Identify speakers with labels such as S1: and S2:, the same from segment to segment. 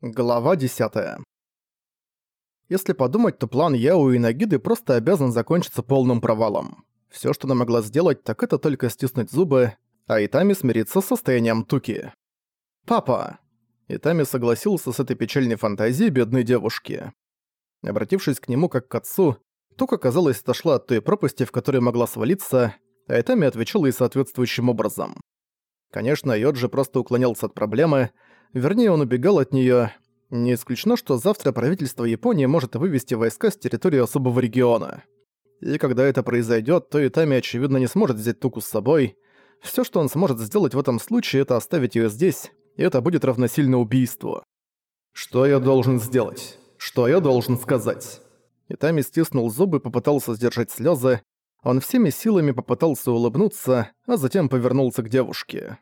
S1: Глава 10. Если подумать, то план Яо и Нагиды просто обязан закончиться полным провалом. Всё, что она могла сделать, так это только стиснуть зубы, а Итами смириться с состоянием Туки. «Папа!» Итами согласился с этой печальной фантазией бедной девушки. Обратившись к нему как к отцу, Тука, казалось, отошла от той пропасти, в которой могла свалиться, а Итами отвечала ей соответствующим образом. Конечно, Йоджи просто уклонялся от проблемы, Вернее, он убегал от неё. Не исключено, что завтра правительство Японии может вывести войска с территории особого региона. И когда это произойдёт, то Итами, очевидно, не сможет взять Туку с собой. Всё, что он сможет сделать в этом случае, это оставить её здесь, и это будет равносильно убийству. «Что я должен сделать? Что я должен сказать?» Итами стиснул зубы и попытался сдержать слёзы. Он всеми силами попытался улыбнуться, а затем повернулся к девушке.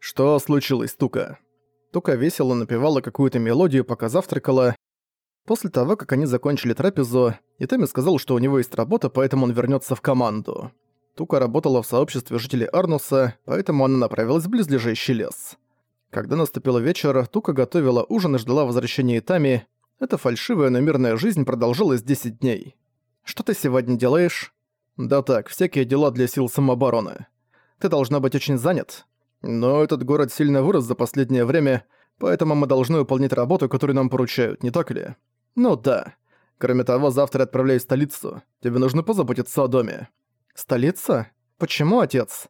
S1: «Что случилось, Тука?» Тука весело напевала какую-то мелодию, пока завтракала. После того, как они закончили трапезу, Итами сказал, что у него есть работа, поэтому он вернется в команду. Тука работала в сообществе жителей Арнуса, поэтому она направилась в близлежащий лес. Когда наступил вечер, Тука готовила ужин и ждала возвращения Итами. Эта фальшивая, но мирная жизнь продолжилась 10 дней. «Что ты сегодня делаешь?» «Да так, всякие дела для сил самообороны. Ты должна быть очень занят. Но этот город сильно вырос за последнее время, поэтому мы должны выполнять работу, которую нам поручают, не так ли? Ну да. Кроме того, завтра отправляюсь в столицу. Тебе нужно позаботиться о доме. Столица? Почему, отец?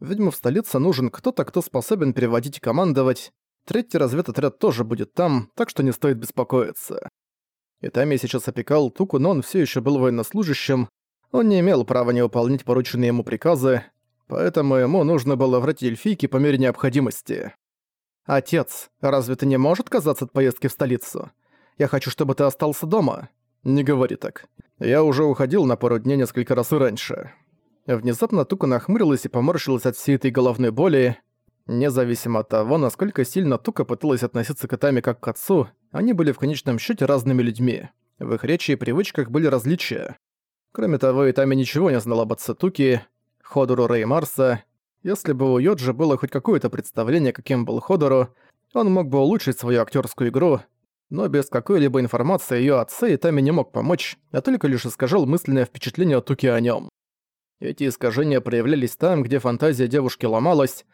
S1: Видимо, в столице нужен кто-то, кто способен переводить и командовать. Третий разведотряд тоже будет там, так что не стоит беспокоиться. Итами сейчас опекал Туку, но он все еще был военнослужащим. Он не имел права не выполнять порученные ему приказы, поэтому ему нужно было врать эльфийке по мере необходимости. «Отец, разве ты не можешь отказаться от поездки в столицу? Я хочу, чтобы ты остался дома». «Не говори так. Я уже уходил на пару дней несколько раз и раньше». Внезапно Тука нахмурилась и поморщилась от всей этой головной боли. Независимо от того, насколько сильно Тука пыталась относиться к Атаме как к отцу, они были в конечном счете разными людьми. В их речи и привычках были различия. Кроме того, Итами ничего не знал об отце Туки, Ходору Рэй Марса. Если бы у Йоджи было хоть какое-то представление, каким был Ходору, он мог бы улучшить свою актерскую игру, но без какой-либо информации её отце Итами не мог помочь, а только лишь искажал мысленное впечатление Туки о нём. Эти искажения проявлялись там, где фантазия девушки ломалась,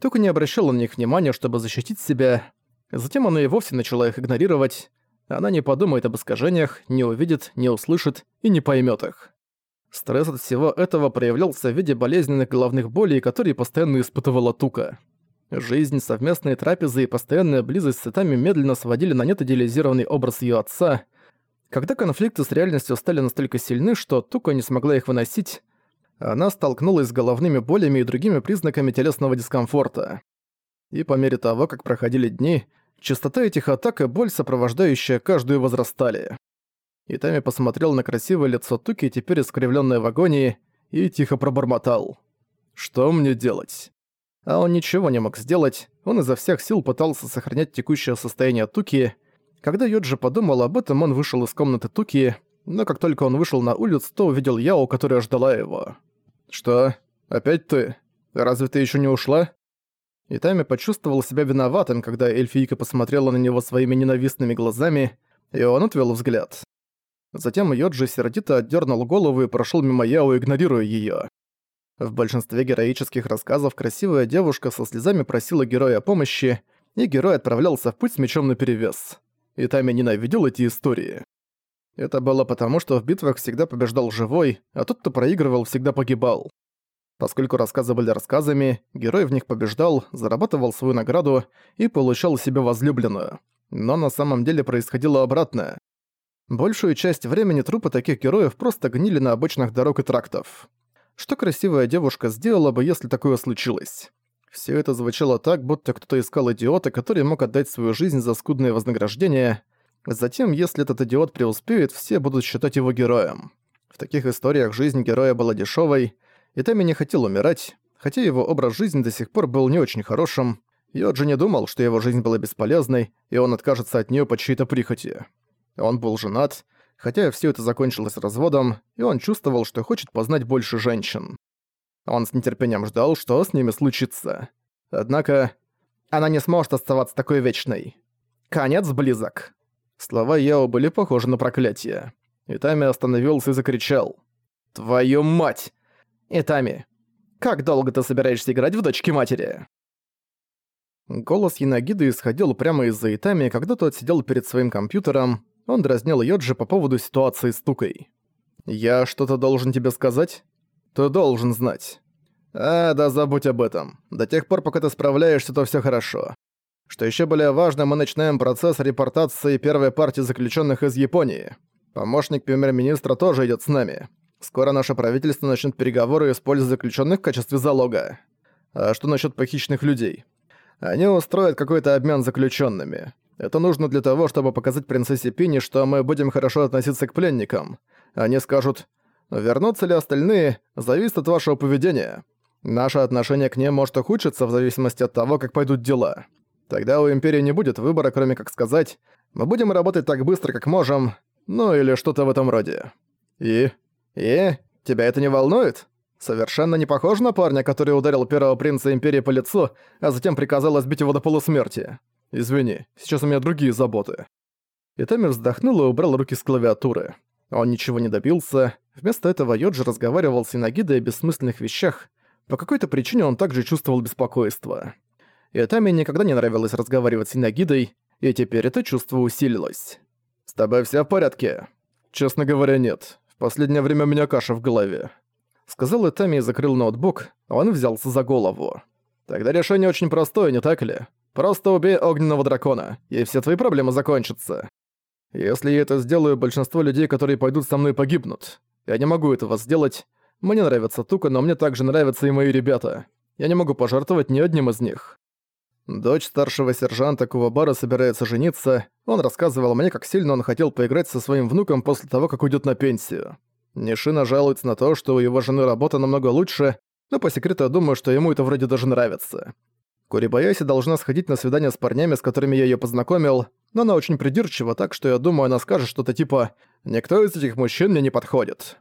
S1: Тука не обращала на них внимания, чтобы защитить себя. Затем она и вовсе начала их игнорировать. Она не подумает об искажениях, не увидит, не услышит и не поймёт их. Стресс от всего этого проявлялся в виде болезненных головных болей, которые постоянно испытывала Тука. Жизнь, совместные трапезы и постоянная близость с Итами медленно сводили на нет идеализированный образ ее отца. Когда конфликты с реальностью стали настолько сильны, что Тука не смогла их выносить, она столкнулась с головными болями и другими признаками телесного дискомфорта. И по мере того, как проходили дни, частота этих атак и боль, сопровождающая каждую, возрастали. Итами посмотрел на красивое лицо Туки, теперь искривлённое в агонии, и тихо пробормотал. «Что мне делать?» А он ничего не мог сделать, он изо всех сил пытался сохранять текущее состояние Туки. Когда Йоджи подумал об этом, он вышел из комнаты Туки, но как только он вышел на улицу, то увидел Яо, которая ждала его. «Что? Опять ты? Разве ты ещё не ушла?» Итами почувствовал себя виноватым, когда эльфийка посмотрела на него своими ненавистными глазами, и он отвел взгляд. Затем Йоджи сердито отдернул голову и прошел мимо Яо, игнорируя ее. В большинстве героических рассказов красивая девушка со слезами просила героя о помощи, и герой отправлялся в путь с мечом наперевес. И Тами ненавидел эти истории. Это было потому, что в битвах всегда побеждал живой, а тот, кто проигрывал, всегда погибал. Поскольку рассказы были рассказами, герой в них побеждал, зарабатывал свою награду и получал себе возлюбленную. Но на самом деле происходило обратное. Большую часть времени трупы таких героев просто гнили на обочинах дорог и трактов. Что красивая девушка сделала бы, если такое случилось? Все это звучало так, будто кто-то искал идиота, который мог отдать свою жизнь за скудное вознаграждение. Затем, если этот идиот преуспеет, все будут считать его героем. В таких историях жизнь героя была дешевой, и Тами не хотел умирать, хотя его образ жизни до сих пор был не очень хорошим. Йоджи не думал, что его жизнь была бесполезной, и он откажется от нее по чьей-то прихоти. Он был женат, хотя все это закончилось разводом, и он чувствовал, что хочет познать больше женщин. Он с нетерпением ждал, что с ними случится. Однако, она не сможет оставаться такой вечной. Конец близок. Слова Яо были похожи на проклятие. Итами остановился и закричал. «Твою мать! Итами, как долго ты собираешься играть в дочки матери?» Голос Янагиды исходил прямо из-за Итами, когда тот сидел перед своим компьютером. Он дразнил Йоджи по поводу ситуации с Тукой. «Я что-то должен тебе сказать?» «Ты должен знать». «А, да забудь об этом. До тех пор, пока ты справляешься, то все хорошо. Что еще более важно, мы начинаем процесс репортации первой партии заключенных из Японии. Помощник премьер-министра тоже идет с нами. Скоро наше правительство начнет переговоры, используя заключенных в качестве залога. А что насчет похищенных людей? Они устроят какой-то обмен заключенными. Это нужно для того, чтобы показать принцессе Пини, что мы будем хорошо относиться к пленникам. Они скажут, вернутся ли остальные, зависит от вашего поведения. Наше отношение к ним может ухудшиться в зависимости от того, как пойдут дела. Тогда у Империи не будет выбора, кроме как сказать, мы будем работать так быстро, как можем, ну или что-то в этом роде. И? И? Тебя это не волнует? Совершенно не похож на парня, который ударил первого принца Империи по лицу, а затем приказал избить его до полусмерти. Извини, сейчас у меня другие заботы. Итами вздохнул и убрал руки с клавиатуры. Он ничего не добился. Вместо этого Йоджи разговаривал с Инагидой о бессмысленных вещах. По какой-то причине он также чувствовал беспокойство. Итами никогда не нравилось разговаривать с Инагидой, и теперь это чувство усилилось. «С тобой все в порядке?» «Честно говоря, нет. В последнее время у меня каша в голове». Сказал Итами и закрыл ноутбук, а он взялся за голову. «Тогда решение очень простое, не так ли? Просто убей огненного дракона, и все твои проблемы закончатся. Если я это сделаю, большинство людей, которые пойдут со мной, погибнут. Я не могу этого сделать. Мне нравится Тука, но мне также нравятся и мои ребята. Я не могу пожертвовать ни одним из них. Дочь старшего сержанта Кувабара собирается жениться. Он рассказывал мне, как сильно он хотел поиграть со своим внуком после того, как уйдет на пенсию. Нишина жалуется на то, что у его жены работа намного лучше, но по секрету я думаю, что ему это вроде даже нравится. Курибаяси должна сходить на свидание с парнями, с которыми я её познакомил, но она очень придирчива, так что я думаю, она скажет что-то типа «Никто из этих мужчин мне не подходит».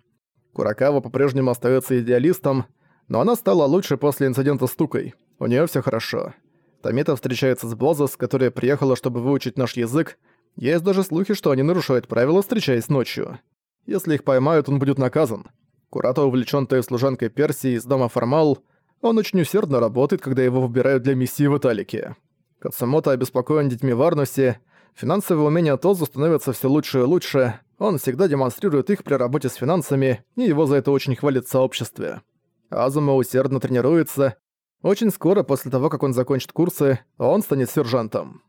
S1: Куракава по-прежнему остаётся идеалистом, но она стала лучше после инцидента с Тукой. У неё всё хорошо. Тамита встречается с Бозос, которая приехала, чтобы выучить наш язык. Есть даже слухи, что они нарушают правила, встречаясь ночью. Если их поймают, он будет наказан. Курата увлечён той служанкой Персии из дома Формал. Он очень усердно работает, когда его выбирают для миссии в Италике. Кацумото обеспокоен детьми в. Финансовые умения Тозу становятся все лучше и лучше. Он всегда демонстрирует их при работе с финансами, и его за это очень хвалит в сообществе. Азума усердно тренируется, очень скоро после того, как он закончит курсы, он станет сержантом.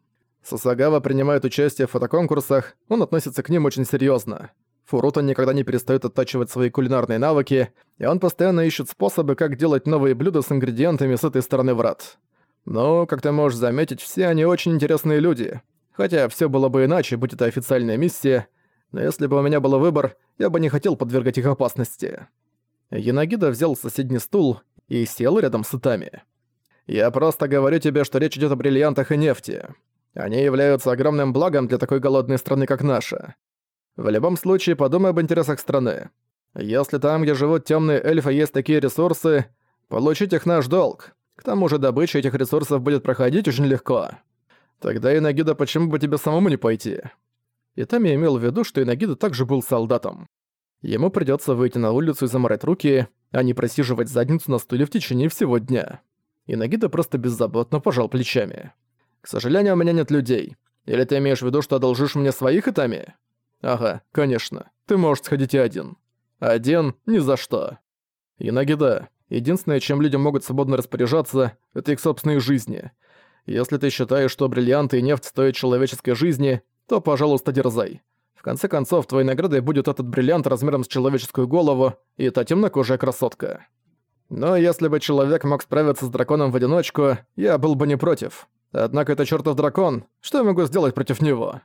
S1: Сасагава принимает участие в фотоконкурсах, он относится к ним очень серьезно. Фуруто никогда не перестает оттачивать свои кулинарные навыки, и он постоянно ищет способы, как делать новые блюда с ингредиентами с этой стороны врат. Но, как ты можешь заметить, все они очень интересные люди. Хотя все было бы иначе, будь это официальная миссия, но если бы у меня был выбор, я бы не хотел подвергать их опасности. Янагида взял соседний стул и сел рядом с Итами. «Я просто говорю тебе, что речь идет о бриллиантах и нефти. Они являются огромным благом для такой голодной страны, как наша. В любом случае, подумай об интересах страны. Если там, где живут темные эльфы, есть такие ресурсы, получить их наш долг. К тому же добыча этих ресурсов будет проходить очень легко. Тогда Инагида, почему бы тебе самому не пойти?» Итами имел в виду, что Инагида также был солдатом. Ему придется выйти на улицу и заморать руки, а не просиживать задницу на стуле в течение всего дня. И Нагида просто беззаботно пожал плечами. «К сожалению, у меня нет людей. Или ты имеешь в виду, что одолжишь мне своих Итами?» «Ага, конечно. Ты можешь сходить и один». «Один? Ни за что». И Нагида, единственное, чем люди могут свободно распоряжаться, это их собственные жизни. Если ты считаешь, что бриллианты и нефть стоят человеческой жизни, то, пожалуйста, дерзай конце концов, твоей наградой будет этот бриллиант размером с человеческую голову и та темнокожая красотка. Но если бы человек мог справиться с драконом в одиночку, я был бы не против. Однако это чертов дракон, что я могу сделать против него?»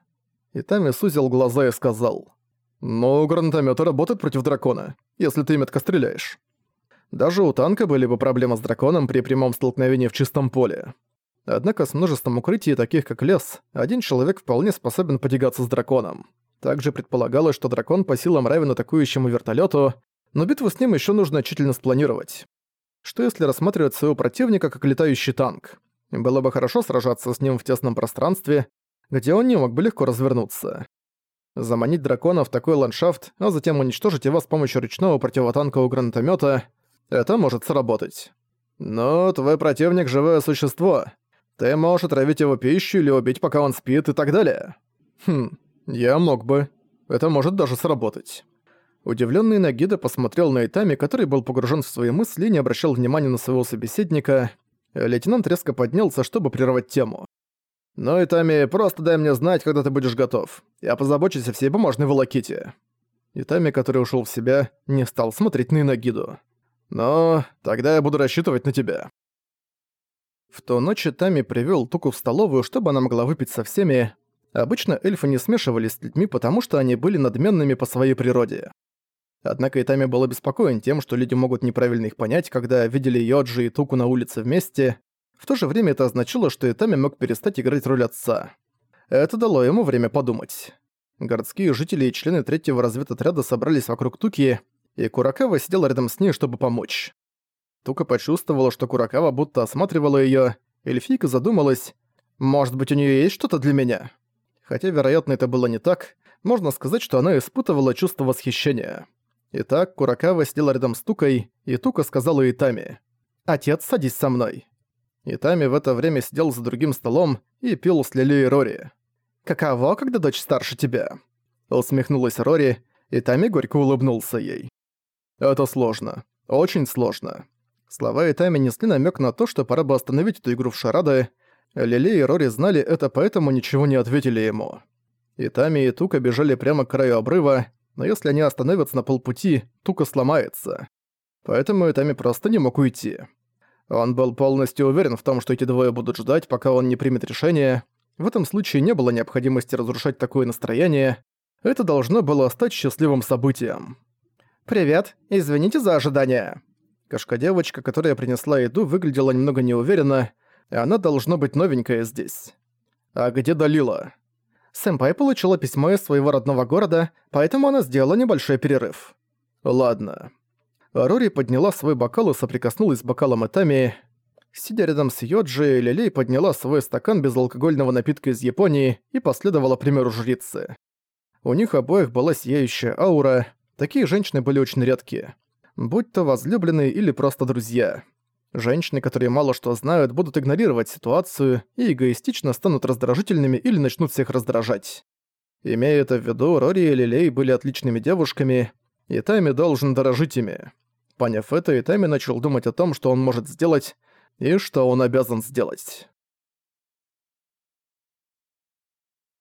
S1: И Тами сузил глаза и сказал. «Ну, гранатомёты работают против дракона, если ты метко стреляешь. Даже у танка были бы проблемы с драконом при прямом столкновении в чистом поле. Однако с множеством укрытий, таких как лес, один человек вполне способен потягаться с драконом. Также предполагалось, что дракон по силам равен атакующему вертолету, но битву с ним еще нужно тщательно спланировать. Что если рассматривать своего противника как летающий танк? Было бы хорошо сражаться с ним в тесном пространстве, где он не мог бы легко развернуться. Заманить дракона в такой ландшафт, а затем уничтожить его с помощью ручного противотанкового гранатомета — это может сработать. Но твой противник — живое существо. Ты можешь отравить его пищу или убить, пока он спит и так далее. Хм, я мог бы. Это может даже сработать. Удивленный Нагида посмотрел на Итами, который был погружен в свои мысли и не обращал внимания на своего собеседника. Лейтенант резко поднялся, чтобы прервать тему. «Ну, Итами, просто дай мне знать, когда ты будешь готов. Я позабочусь о всей бумажной волоките». Итами, который ушел в себя, не стал смотреть на Инагиду. «Но тогда я буду рассчитывать на тебя». В ту ночь Тами привёл Туку в столовую, чтобы она могла выпить со всеми. Обычно эльфы не смешивались с людьми, потому что они были надменными по своей природе. Однако Итами был обеспокоен тем, что люди могут неправильно их понять, когда видели Йоджи и Туку на улице вместе. В то же время это означало, что Итами мог перестать играть роль отца. Это дало ему время подумать. Городские жители и члены третьего разведотряда собрались вокруг Туки, и Куракава сидел рядом с ней, чтобы помочь. Тука почувствовала, что Куракава будто осматривала её, эльфийка задумалась, «Может быть, у неё есть что-то для меня?» Хотя, вероятно, это было не так, можно сказать, что она испытывала чувство восхищения. Итак, Куракава сидела рядом с Тукой, и Тука сказала Итами, «Отец, садись со мной». Итами в это время сидел за другим столом и пил с Лили и Рори. «Каково, когда дочь старше тебя?» Усмехнулась Рори, и Тами горько улыбнулся ей. «Это сложно. Очень сложно». Слова Итами несли намек на то, что пора бы остановить эту игру в шарады. Лили и Рори знали это, поэтому ничего не ответили ему. Итами и Тука бежали прямо к краю обрыва, но если они остановятся на полпути, Тука сломается. Поэтому Итами просто не мог уйти. Он был полностью уверен в том, что эти двое будут ждать, пока он не примет решение. В этом случае не было необходимости разрушать такое настроение. Это должно было стать счастливым событием. «Привет, извините за ожидание». Кошка-девочка, которая принесла еду, выглядела немного неуверенно, и она должно быть новенькая здесь. «А где Далила?» Сэмпай получила письмо из своего родного города, поэтому она сделала небольшой перерыв. «Ладно». Рори подняла свой бокал и соприкоснулась с бокалом Этами. Сидя рядом с Йоджи, Лилей подняла свой стакан безалкогольного напитка из Японии и последовала примеру жрицы. У них обоих была сияющая аура, такие женщины были очень редкие будь то возлюбленные или просто друзья. Женщины, которые мало что знают, будут игнорировать ситуацию и эгоистично станут раздражительными или начнут всех раздражать. Имея это в виду, Рори и Лилей были отличными девушками, и Тайми должен дорожить ими. Поняв это, Итами начал думать о том, что он может сделать, и что он обязан сделать.